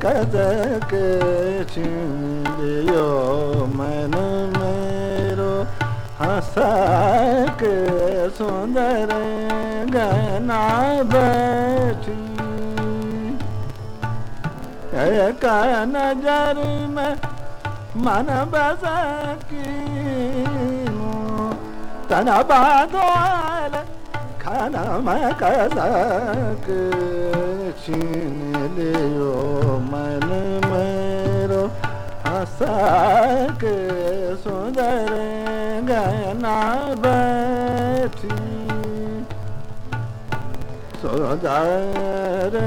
ਕਦਕ ਛਿੰਦਿਓ, ਮਨ ਮੇਰੋ ਹਸਕ ਸੁੰਦਰ ਗਨਾ ਬੈਠੀ। ਕੈ ਕਾ ਨਜ਼ਰ ਮੈਂ ਮਨ ਬਸਕੀ ਤਨ ਬਾਦੋ kazak that manmero asak sudargana beti sudargana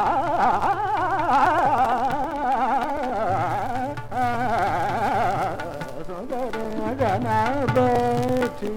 na beti